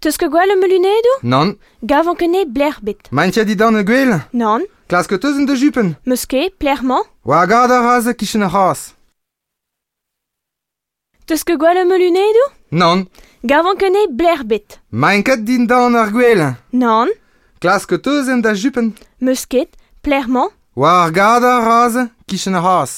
Teus ket gwell eme lunedoù Non. Gavan kene bler bet. Di dan e gwell Non. Klas ket eus en de jupen Meus ket, plerman. Oa gada raze kichen a c'haz. Teus ket gwell eme lunedoù Non. Gavan kene bler bet. Manket din dan ar gwell Non. Klas ket eus en da jupen Meus ket, plerman. Oa gada raze kichen a c'haz.